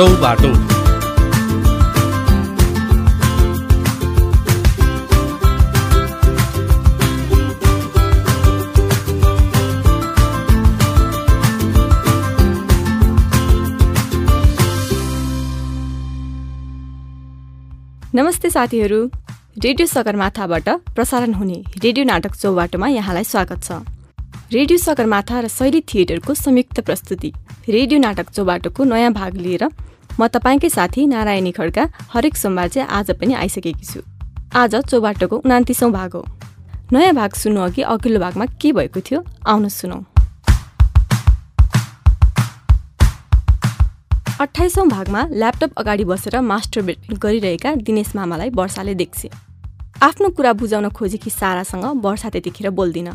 चौबाटो नमस्ते साथीहरू। रेडियो सगरमाथाबाट प्रसारण हुने रेडियो नाटक चौबाटोमा यहाँलाई स्वागत छ। रेडियो सगरमाथा र शैली थिएटरको संयुक्त प्रस्तुति रेडियो नाटक चौबाटोको नयाँ भाग लिएर म तपाईँकै साथी नारायणी खड्का हरेक सोमबार चाहिँ आज पनि आइसकेकी छु। आज चौबाटोको उनातिसौँ भाग हो। नयाँ भाग सुन्नु अघि अघिल्लो भागमा के भएको थियो आउनु सुनौ। अठाइसौँ भागमा ल्यापटप अगाडि बसेर मास्टर गरिरहेका दिनेश मामालाई वर्षाले देख्छे। आफ्नो कुरा बुझाउन खोजेकी सारासँग वर्षा त्यतिखेर बोल्दिन।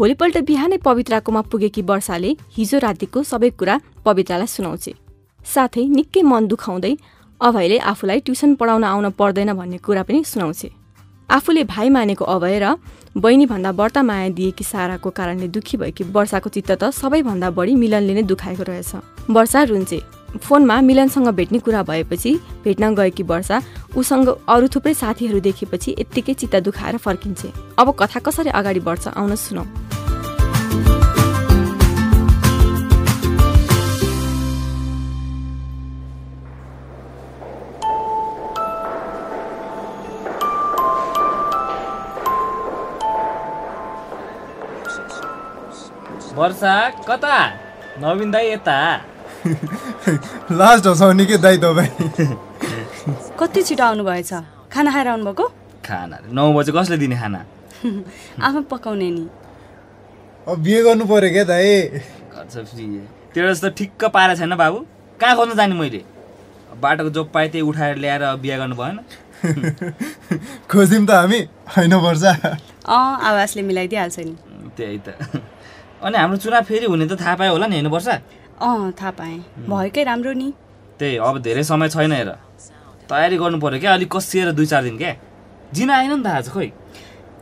भोलिपल्ट बिहानै पवित्राकोमा पुगेकी वर्षाले हिजो रातिको सबै कुरा पवित्रालाई सुनाउँछे। साथै निकै मन दुखाउँदै अभयले आफूलाई ट्युसन पढाउन आउन पर्दैन भन्ने कुरा पनि सुनाउँछे। आफूले भाइ मानेको अभय र बहिनीभन्दा बढ्ता माया दिएकी साराको कारणले दुखी भएकी वर्षाको चित्त त सबैभन्दा बढी मिलनले नै दुखाएको रहेछ। वर्षा रुन्चे फोनमा मिलनसँग भेट्ने कुरा भएपछि भेट्न गएकी वर्षा उसँग अरू थुप्रै साथीहरू देखेपछि यत्तिकै चित्त दुखाएर फर्किन्छे। अब कथा कसरी अगाडि बढ्छ आउन सुनौ। वर्षा कता? नवीन दाई यता। लास्ट हँसाउने के दाइ तपाईँ। कति छिटो आउनु भएछ खाना खाएर आउनुभएको? खाना नौ बजे कसले दिने खाना? आफै पकाउने नि। अब बिहे गर्नु पर्यो क्या फ्री तेरो जस्तो ठिक्क पारेको छैन बाबु। कहाँ खोज्न जाने मैले? बाटोको जो पाएँ त्यही उठाएर ल्याएर बिहा गर्नु भएन। खोज्यौँ त हामी। होइन पर्छ अँ आवाजले मिलाइदिइहाल्छ नि। त्यही त। अनि हाम्रो चुनाव फेरि हुने त थाहा पायो होला नि हेर्नुपर्छ। अँ थाहा पाएँ। भएकै राम्रो नि। त्यही अब धेरै समय छैन हेर। तयारी गर्नु पऱ्यो क्या अलिक कसिएर दुई चार दिन क्या जिना आएन नि त आज खोइ।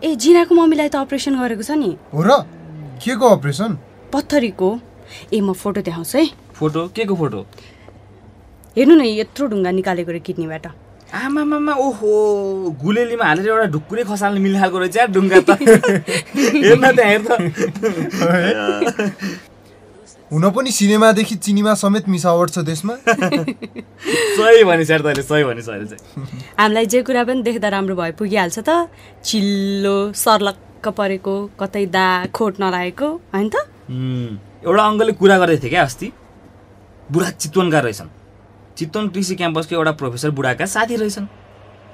ए जिनाको मम्मीलाई त अपरेसन गरेको छ नि। हो र? के को अपरेसन? पत्थरीको। ए म फोटो देखाउँछु है। फोटो? के को फोटो? हेर्नु न यत्रो ढुङ्गा निकालेको रे किडनीबाट। आमामामा ओहो गुलेलीमा हालेर एउटा ढुक्कुरै खसाल्न मिल्ने खालको रहेछ यार ढुङ्गा त। हेर्न त्यहाँ त हुन पनि सिनेमादेखि चिनीमा समेत मिसावट छ देशमा सही भनिस् यार तैँले सही अहिले चाहिँ हामीलाई जे कुरा पनि देख्दा राम्रो भए पुगिहाल्छ त। चिल्लो सर्लक्क परेको कतै दा खोट नलागेको होइन त? एउटा अङ्कलले कुरा गर्दै थिए क्या अस्ति। बुढा चितवनका रहेछन्। चितवन कृषि क्याम्पसको एउटा प्रोफेसर बुढाका साथी रहेछन्।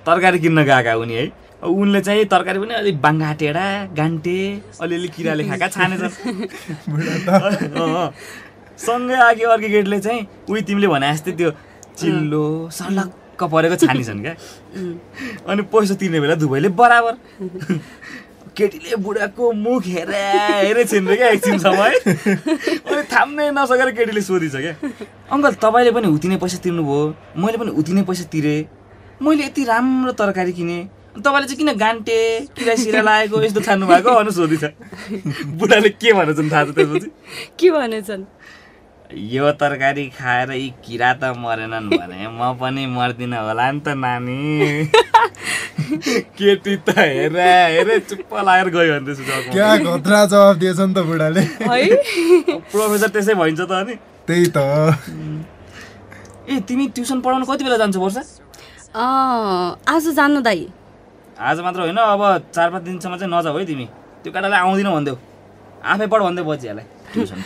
तरकारी किन्न गएका उनी है। अब उनले चाहिँ तरकारी पनि अलिक बाङ्गाटेडा गान्टे अलिअलि किराले खाएका छानेछन्। सँगै आगे अर्को गेटले चाहिँ उही तिमीले भने जस्तै त्यो चिल्लो सलक्क परेको छानिछन् क्या। अनि पैसा तिर्ने बेला दुवैले बराबर। केटीले बुढाको मुख हेर हेरे छिन् क्या एकछिनसम्म है अनि थाम्नै नसकेर केटीले सोधिछ क्या। अङ्कल तपाईँले पनि उति नै पैसा तिर्नुभयो। मैले पनि उति नै पैसा तिरेँ। मैले यति राम्रो तरकारी किनेँ। तपाईँले चाहिँ किन गान्टे किरा सिरा लागेको यस्तो छान्नु भएको भनेर सोधिछ बुढाले के भनेछन् थाहा छ त्यसपछि? के भनेछन्? यो तरकारी खाएर यी किरा त मरेनन् भने म पनि मर्दिनँ होला नि त नानी। केटी त हेर हेर चुप्प लागेर गयो भने त्यसो क्या घत्रा जवाब दिएछ नि त बुढाले? है? प्रोफेसर त्यसै भइन्छ त अनि। त्यही त। ए तिमी ट्युसन पढाउन कति बेला जान्छौ वर्ष? अँ, आज जानु दाइ। आज मात्र होइन अब चार पाँच दिनसम्म चाहिँ नजाऊ है तिमी। त्यो केटालाई आउँदिन भनिदेऊ। आफै पढ भन्दै बजिहालाई ट्युसन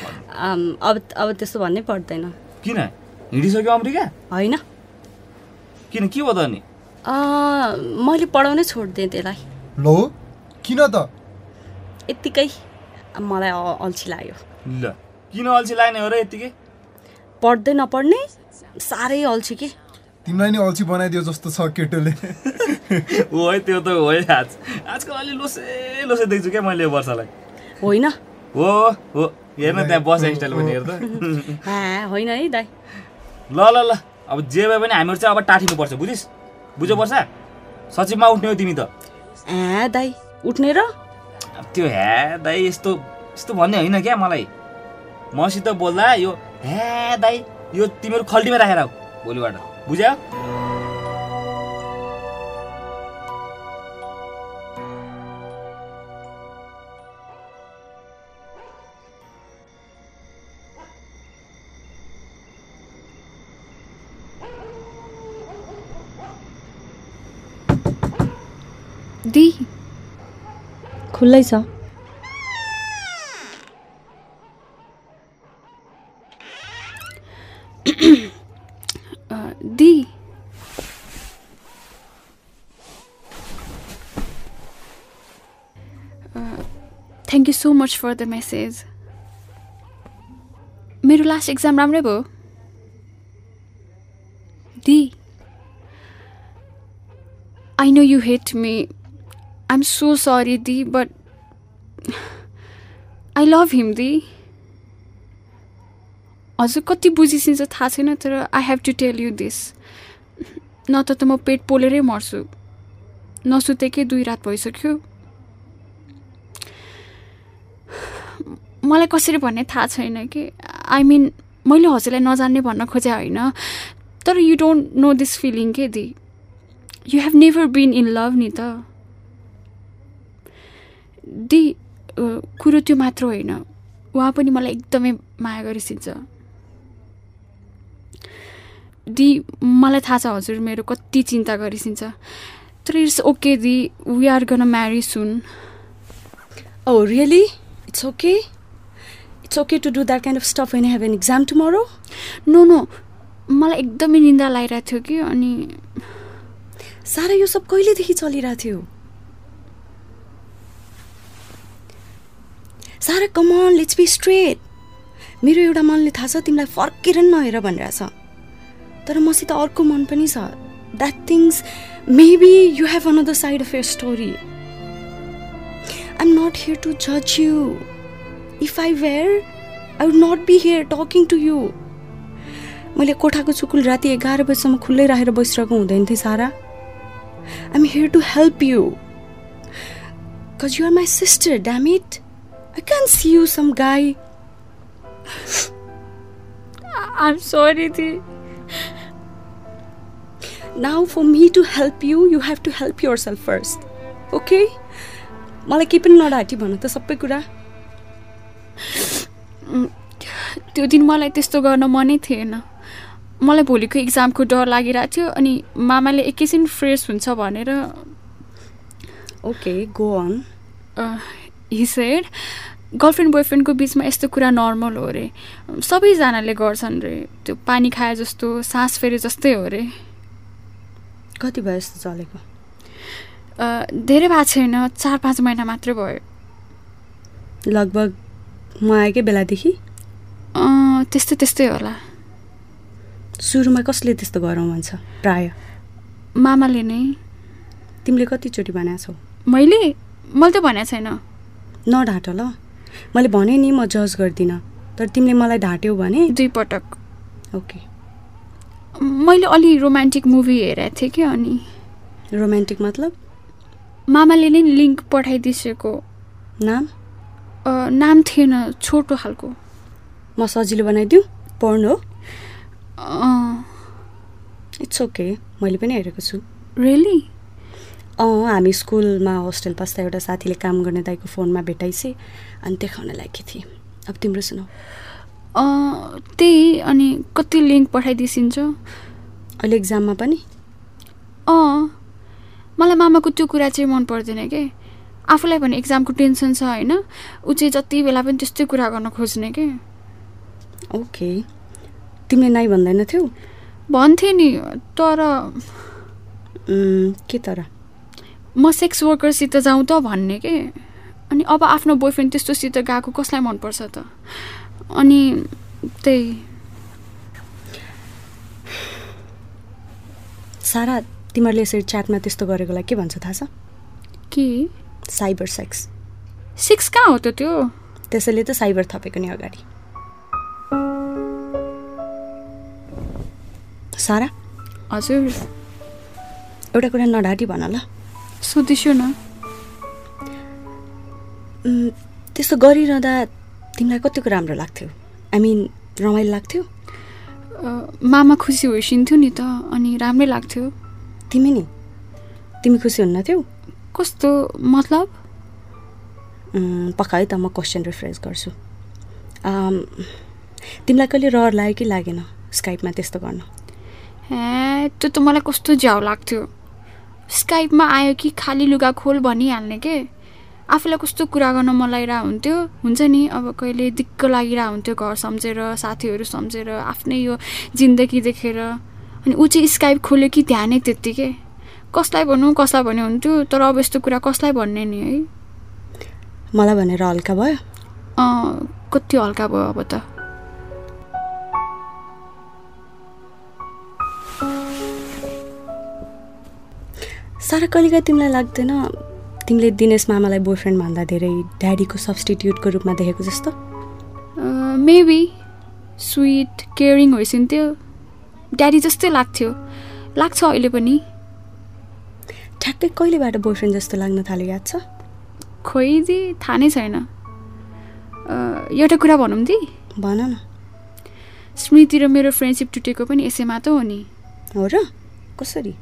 अब अब त्यस्तो भन्नै पर्दैन। किन? हिँडिसक्यो अमेरिका? होइन। किन? के भयो त अनि? अँ, मैले पढाउनै छोडिदिएँ त्यसलाई। लो किन त? यत्तिकै मलाई अल्छी लाग्यो। ल किन अल्छी लाग्ने हो र यत्तिकै? पढ्दै नपढ्ने? साह्रै अल्छी के? तिमीलाई नि अल्छी बनाइदियो जस्तो छ केटोले। हो है त्यो त हो है आज आजकल अलि लोसे लोसे देख्छु क्या मैले यो वर्षलाई। होइन। हो हो। हेर्न त्यहाँ बस स्टाइल पनि हेर त हाँ होइन है दाइ ल ल ल अब जे भए पनि हामीहरू चाहिँ अब टाठिनुपर्छ बुझिस् बुझ्यो वर्ष सचिवमा उठ्ने हो तिमी त ए दाइ उठ्ने र अब त्यो ह्या दाइ यस्तो यस्तो भन्ने होइन क्या मलाई मसित बोल्दा यो ह्या दाइ यो तिमीहरू खल्टीमा राखेर आऊ भोलिबाट बुझ्यो खुल्लै छ। दी। Thank you so much for the message मेरो लास्ट एक्जाम राम्रै भयो। दी। I know you hate me I am so sorry the but I love him दी हजुर कति बुझिसिन्छ थाहा छैन तर I have to tell you this न त त म पेट पोलेरै मर्छु। नसुतेकै दुई रात भइसक्यो। मलाई कसरी भन्ने थाहा छैन कि। आई मिन मैले हजुरलाई नजान्ने भन्न खोजे होइन। तर you don't know this feeling के the you have never been in love नि त दि कुरो त्यो मात्र होइन उहाँ पनि मलाई एकदमै माया गरिसिन्छ दि मलाई थाहा छ हजुर मेरो कति चिन्ता गरिसिन्छ तर it's okay the we are gonna marry soon really? It's okay? It's okay to do that kind of stuff when I have an exam tomorrow? No no मलाई एकदमै निन्दा लगाइरहेको थियो कि अनि सारा यो सब कहिलेदेखि चलिरहेको थियो सारा कमन लेट्स बी स्ट्रेट मेरो एउटा मनले थाहा छ तिमीलाई फर्केर नहेर भनिरहेछ तर मसित अर्को मन पनि छ। That things maybe you have another side of your story I am not here to जज you if I were I would not be here talking to you मैले कोठाको चुकुल राति एघार बजीसम्म खुल्लै राखेर बसिरहेको हुँदैन थिएँ सारा। I'm here to help you. Because you are my sister, damn it. I can't see you, some guy. I'm sorry the Now, for me to help you, you have to help yourself first. Okay? मलाई केही पनि नडाटी भन त सबै कुरा त्यो दिन मलाई त्यस्तो गर्न मनै थिएन मलाई भोलिको इक्जामको डर लागिरहेको थियो अनि मामाले एकैछिन फ्रेस हुन्छ भनेर okay go on he said girlfriend बोयफ्रेन्डको बिचमा यस्तो कुरा नर्मल हो अरे सबैजनाले गर्छन् रे। त्यो पानी खाए जस्तो सास फेरे जस्तै हो अरे कति भयो यस्तो चलेको? धेरै भएको छैन। चार पाँच महिना मात्रै भयो। लगभग म आएकै बेलादेखि? त्यस्तै त्यस्तै होला। सुरुमा कसले त्यस्तो गरौँ भन्छ? प्राय? मामाले नै। तिमीले कतिचोटि भनेको छौ? मैले? मैले त भनेको छैन। नढाँट ल। मैले भने नि म जज गर्दिनँ तर तिमीले मलाई ढाँट्यौ भने? दुई पटक ओके। मैले अलि रोमान्टिक मुभी हेरेको थिएँ कि अनि? रोमान्टिक मतलब? मामाले नै लिङ्क पठाइदिसेको नाम? नाम थिएन छोटो खालको। म सजिलो बनाइदिउँ पढ्नु हो। इट्स ओके मैले पनि हेरेको छु। रियली अँ हामी स्कुलमा होस्टेल बस्दा एउटा साथीले काम गर्ने दाइको फोनमा भेटाइसे अनि देखाउन लागेकी थिएँ। अब तिम्रो सुनौ त्यही अनि कति लिङ्क पठाइदिइसिन्छ? अहिले इक्जाममा पनि? अँ मलाई मामाको त्यो कुरा चाहिँ मन पर्दैन के? आफूलाई भने इक्जामको टेन्सन छ होइन? ऊ चाहिँ जति बेला पनि त्यस्तै कुरा गर्न खोज्ने के? ओके। तिमीले नाइ भन्दैन थियौ भन्थेँ नि तर के तर? म सेक्स वर्करसित जाउँ त भन्ने के? अनि अब आफ्नो बोयफ्रेन्ड त्यस्तोसित गएको कसलाई मनपर्छ त? अनि त्यही। सारा तिमीहरूले यसरी च्याटमा त्यस्तो गरेकोलाई के भन्छ थाहा छ? के? साइबर सेक्स सिक्स कहाँ हो त त्यो? त्यसैले त साइबर थपेको नि अगाडि। सारा? हजुर। एउटा कुरा नढाँटी भन ल। सोधिस्यो न। त्यस्तो गरिरहँदा तिमीलाई कतिको राम्रो लाग्थ्यो? आई मिन रमाइलो लाग्थ्यो? मामा खुसी होइसिन्थ्यो नि त अनि राम्रै लाग्थ्यो। तिमी नि? तिमी खुसी हुन्न थियौ कस्तो मतलब? पक्का है त म क्वेसन रिफ्रेस गर्छु। तिमीलाई कहिले रहर लाग्यो कि लागेन? स्काइपमा त्यस्तो गर्न। हे त्यो त मलाई कस्तो झ्याउ लाग्थ्यो। स्काइपमा आयो कि खाली लुगा खोल भनिहाल्ने के? आफूलाई कस्तो कुरा गर्न मन लागिरहेको हुन्थ्यो? हुन्छ नि अब कहिले दिक्क लागिरहेको हुन्थ्यो घर सम्झेर साथीहरू सम्झेर आफ्नै यो जिन्दगी देखेर। अनि ऊ चाहिँ स्काइप खोल्यो कि ध्यानै त्यत्तिकै? कसलाई भनौँ कसलाई भन्यो हुन्थ्यो? तर अब यस्तो कुरा कसलाई भन्ने नि है? मलाई भनेर हल्का भयो। अँ, कति हल्का भयो अब त। सारा कहिलेकाहीँ तिमीलाई लाग्दैन। तिमीले दिनेश मामालाई बोयफ्रेन्ड भन्दा धेरै ड्याडीको सब्सटिट्युटको रूपमा देखेको जस्तो। मेबी स्विट केयरिङ होइसिन्थ्यो। ड्याडी जस्तै लाग्थ्यो। लाग्छ अहिले पनि। ठ्याक्कै कहिलेबाट बोयफ्रेन्ड जस्तो लाग्न थाल्यो याद छ? खोइ दि थाहा नै छैन। एउटा कुरा भनौँ दि। भन न। स्मृति र मेरो फ्रेन्डसिप टुटेको पनि यसैमा त हो नि। हो र? कसरी?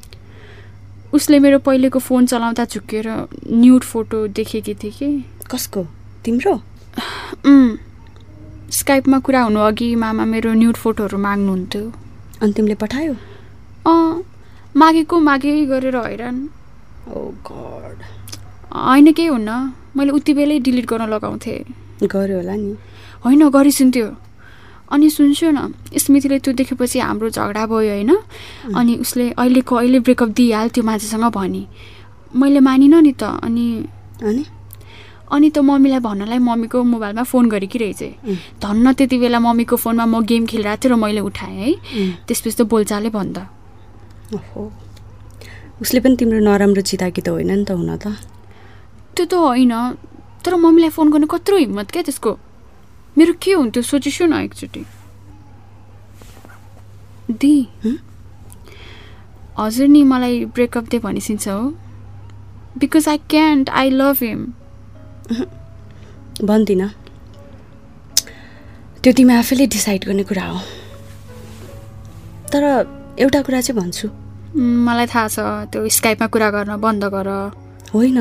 उसले मेरो पहिलेको फोन चलाउँदा झुक्किएर न्युड फोटो देखेकी थिएँ कि। कसको? तिम्रो? स्काइपमा कुरा हुनु अघि मामा मेरो न्युड फोटोहरू माग्नुहुन्थ्यो। अनि तिमीले पठायो? अँ मागेको मागै गरेर हैरान। Oh god. होइन केही हुन्न। मैले उति बेलै डिलिट गर्न लगाउँथेँ। गऱ्यो होला नि। होइन गरिसुन्थ्यो। अनि सुन्छु न स्मृतिले त्यो देखेपछि हाम्रो झगडा भयो होइन? अनि उसले अहिलेको अहिले ब्रेकअप दिइहाल त्यो मान्छेसँग भनी। मैले मानिनँ नि त अनि अनि? अनि त मम्मीलाई भन्नलाई मम्मीको मोबाइलमा फोन गरेकी रहेछ धन्न त्यति बेला मम्मीको फोनमा म गेम खेलिरहेको थिएँ र मैले उठाएँ है। त्यसपछि त बोलचालै बन्द। ओहो। उसले पनि तिम्रो नराम्रो चिताकी त होइन नि त हुन त। त्यो त होइन तर मम्मीलाई फोन गर्नु कत्रो हिम्मत क्या त्यसको? मेरो के हुन्थ्यो सोचिसु न एकचोटि दि? हजुर नि मलाई ब्रेकअप दे भनिसिन्छ हो because I can't I love him भन्दिनँ त्यो तिमी आफैले डिसाइड गर्ने कुरा हो। तर एउटा कुरा चाहिँ भन्छु। मलाई थाहा छ त्यो स्काइपमा कुरा गर्न बन्द गर। होइन।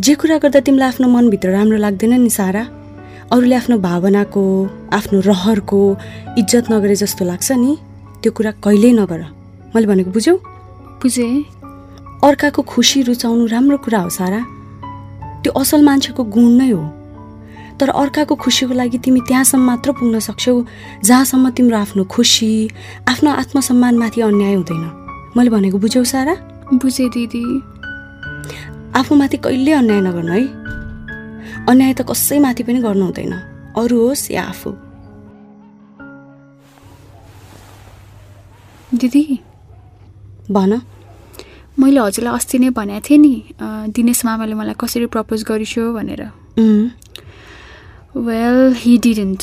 जे कुरा गर्दा तिमीलाई आफ्नो मनभित्र राम्रो लाग्दैन नि सारा। अरूले आफ्नो भावनाको आफ्नो रहरको इज्जत नगरे जस्तो लाग्छ नि। त्यो कुरा कहिल्यै नगर। मैले भनेको बुझ्यौ? बुझेँ। अर्काको खुसी रुचाउनु राम्रो कुरा हो सारा। त्यो असल मान्छेको गुण नै हो। तर अर्काको खुसीको लागि तिमी त्यहाँसम्म मात्र पुग्न सक्छौ जहाँसम्म तिम्रो आफ्नो खुसी आफ्नो आत्मसम्मानमाथि अन्याय हुँदैन। मैले भनेको बुझ्यौ सारा? बुझेँ दिदी। आफूमाथि कहिल्यै अन्याय नगर्नु है। अन्याय त कसैमाथि पनि गर्नु हुँदैन। अरू होस् या आफू। दिदी? भन। मैले हजुरलाई अस्ति नै भनेको थिएँ नि दिनेश मामाले मलाई कसरी प्रपोज गरिस्यो भनेर। Well he didn't?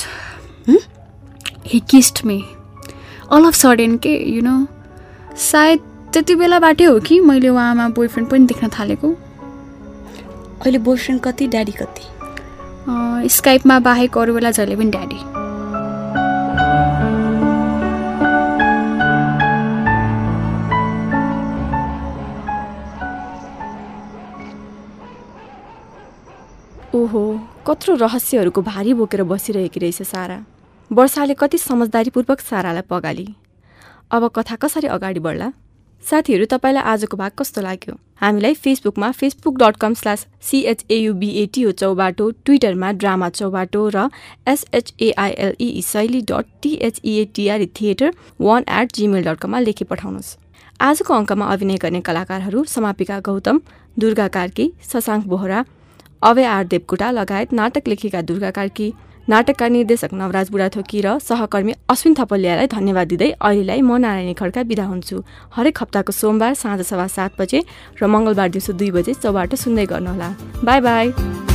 He kissed me all of sudden के यु नो सायद त्यति बेलाबाटै हो कि मैले उहाँमा बोयफ्रेन्ड पनि देख्न थालेको। अहिले बोयफ्रेन्ड कति ड्याडी कति? अ, स्काइपमा बाहेक अरू बेला जहिले पनि ड्याडी। ओहो कत्रो रहस्यहरूको भारी बोकेर बसिरहेकी रहेछ सारा। वर्षाले कति समझदारीपूर्वक सारालाई पगाली। अब कथा कसरी अगाडि बढ्ला? साथीहरू तपाईँलाई आजको भाग कस्तो लाग्यो? हामीलाई फेसबुकमा Facebook dot com slash CHAUBATO Chaubato ट्विटरमा ड्रामा चौबाटो र SHAILE Shaili dot THEATR theatre one at Gmail dot कममा लेखी पठाउनुहोस्। आजको अङ्कमा अभिनय गर्ने कलाकारहरू समापिका गौतम दुर्गा कार्की शशाङ्क बोहरा अभय आर देवकोटा लगायत नाटक लेखिका दुर्गा कार्की नाटकका निर्देशक नवराज बुढाथोकी र सहकर्मी अश्विन थपलियालाई धन्यवाद दिँदै अहिलेलाई म नारायणी खड्का बिदा हुन्छु। हरेक हप्ताको सोमबार साँझ सभा सात बजे र मङ्गलबार दिउँसो दुई बजे चौबाट सुन्दै गर्नुहोला। Bye bye.